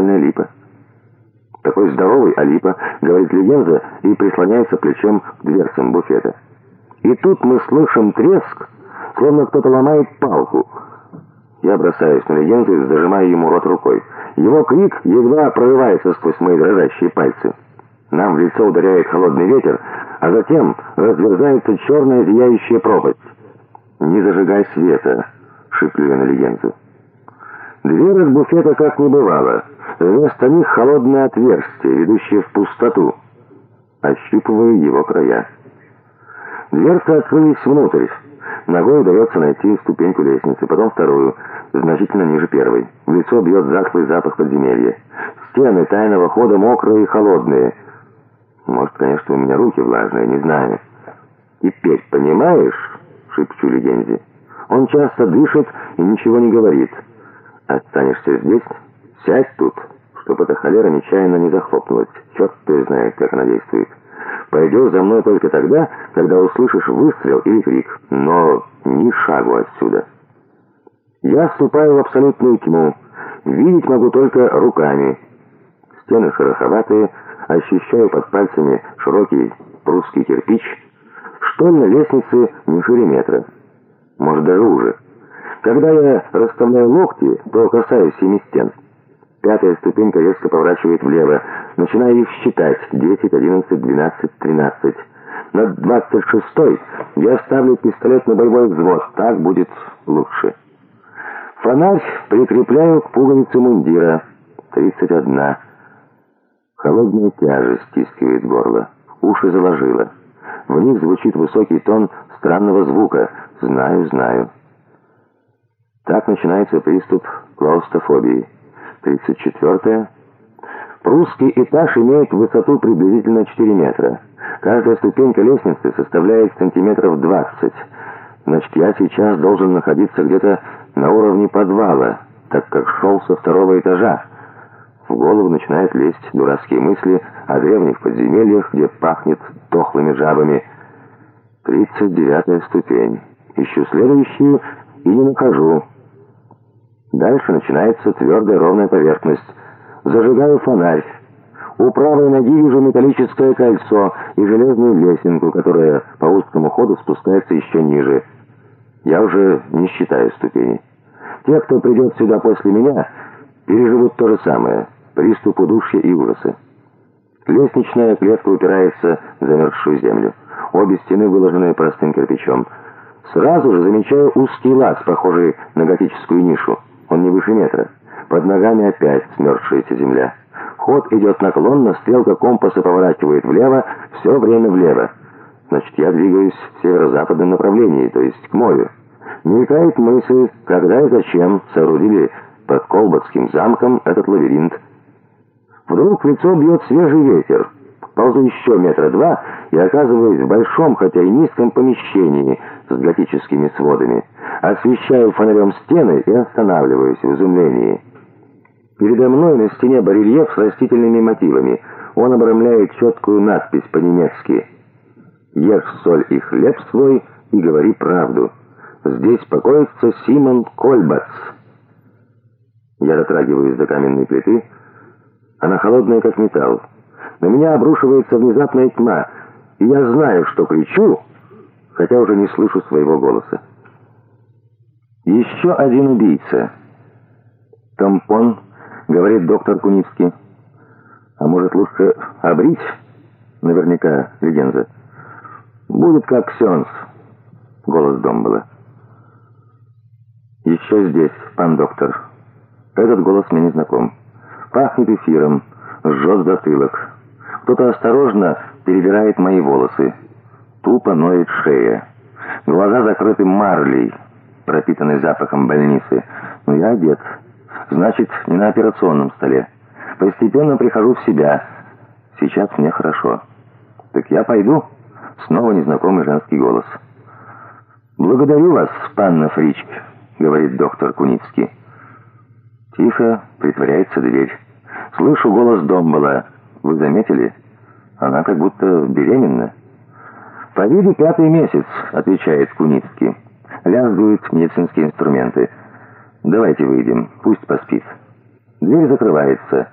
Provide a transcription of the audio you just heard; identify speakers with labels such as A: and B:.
A: нормальная липа. Такой здоровый Алипа, говорит легенда, и прислоняется плечом к дверцам буфета. И тут мы слышим треск, словно кто-то ломает палку. Я бросаюсь на легенду и зажимаю ему рот рукой. Его крик едва прорывается сквозь мои дрожащие пальцы. Нам в лицо ударяет холодный ветер, а затем разверзается черная зияющая пропасть. «Не зажигай света», — шиплю я на легенду. Дверь от буфета как не бывало. Вместо них холодное отверстие, ведущее в пустоту. Ощупываю его края. Дверцы открылись внутрь. Ногой удается найти ступеньку лестницы, потом вторую, значительно ниже первой. В лицо бьет затхлый запах подземелья. Стены тайного хода мокрые и холодные. Может, конечно, у меня руки влажные, не знаю. «Теперь понимаешь?» — шепчу легенде. Он часто дышит и ничего не говорит. «Останешься здесь? Сядь тут, чтобы эта холера нечаянно не захлопнулась. Черт ты знает, как она действует. Пойдешь за мной только тогда, когда услышишь выстрел или крик, но ни шагу отсюда». Я вступаю в абсолютную тьму. Видеть могу только руками. Стены шероховатые, ощущаю под пальцами широкий прусский кирпич. Штоль на лестнице не шире метра. Может, даже уже. Когда я расставляю локти, то касаюсь семи стен. Пятая ступенька резко поворачивает влево. Начинаю их считать. 10, 11, 12, 13. На 26-й я ставлю пистолет на боевой взвод. Так будет лучше. Фонарь прикрепляю к пуговице мундира. 31. Холодная тяжесть стискивает горло. Уши заложило. В них звучит высокий тон странного звука. Знаю, знаю. Так начинается приступ клаустрофобии. 34. Прусский этаж имеет высоту приблизительно 4 метра. Каждая ступенька лестницы составляет сантиметров 20. Значит, я сейчас должен находиться где-то на уровне подвала, так как шел со второго этажа. В голову начинают лезть дурацкие мысли о древних подземельях, где пахнет тохлыми жабами. 39 ступень. Ищу следующую и не нахожу. Дальше начинается твердая ровная поверхность. Зажигаю фонарь. У правой ноги вижу металлическое кольцо и железную лесенку, которая по узкому ходу спускается еще ниже. Я уже не считаю ступеней. Те, кто придет сюда после меня, переживут то же самое приступ удушья и ужаса. Лестничная клетка упирается в замерзшую землю. Обе стены выложены простым кирпичом. Сразу же замечаю узкий лаз, похожий на готическую нишу. Он не выше метра. Под ногами опять смерзшаяся земля. Ход идет наклонно, стрелка компаса поворачивает влево, все время влево. Значит, я двигаюсь в северо-западном направлении, то есть к морю. Мелькает мысль, когда и зачем соорудили под Колбатским замком этот лабиринт. Вдруг в лицо бьет свежий ветер. Ползу еще метра два и оказываюсь в большом, хотя и низком помещении с готическими сводами. Освещаю фонарем стены и останавливаюсь в изумлении. Передо мной на стене барельеф с растительными мотивами. Он обрамляет четкую надпись по-немецки «Ешь соль и хлеб свой и говори правду». Здесь покоится Симон Кольбац. Я дотрагиваюсь до каменной плиты, она холодная, как металл. На меня обрушивается внезапная тьма, и я знаю, что кричу, хотя уже не слышу своего голоса. «Еще один убийца». «Тампон», — говорит доктор Куницкий. «А может, лучше обрить?» Наверняка легенда. «Будет как Сенс», — голос Домбала. «Еще здесь, пан доктор. Этот голос мне не знаком». Пахнет эфиром, жжет затылок. Кто-то осторожно перебирает мои волосы. Тупо ноет шея. Глаза закрыты марлей, пропитанной запахом больницы. Но я одет. Значит, не на операционном столе. Постепенно прихожу в себя. Сейчас мне хорошо. Так я пойду. Снова незнакомый женский голос. «Благодарю вас, панна Фричк», — говорит доктор Куницкий. Тихо притворяется дверь. Слышу голос Домбала. Вы заметили? Она как будто беременна. «По виду пятый месяц», — отвечает Куницкий. Лязгуют медицинские инструменты. «Давайте выйдем, пусть поспит». Дверь закрывается.